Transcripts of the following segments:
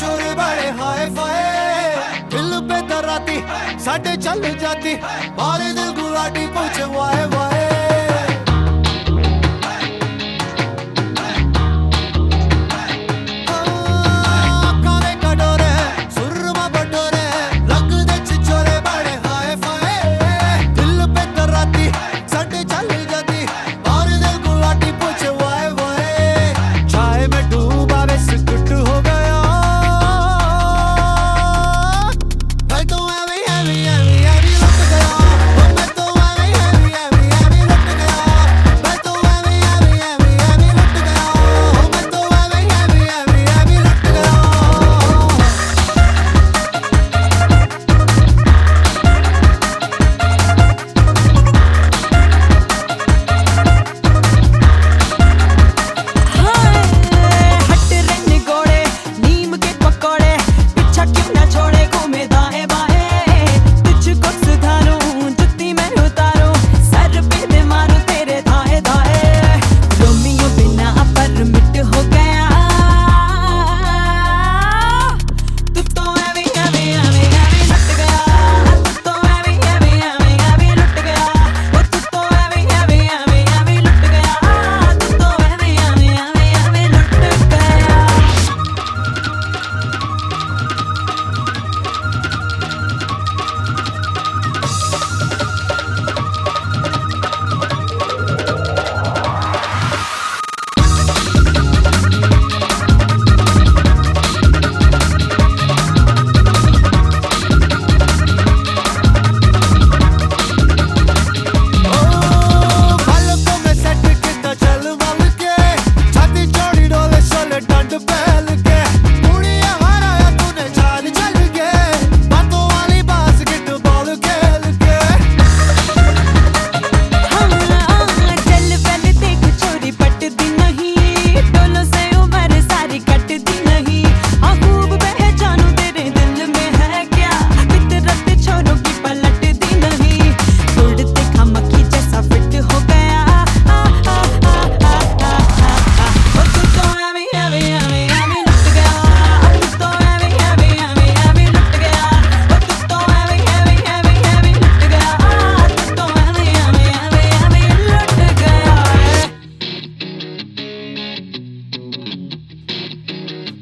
चोरे बड़े हाय फाय bill pay तराती साढ़े चल जाती, बारे दिल गुलाटी पूछे वाय वाय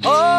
Oh.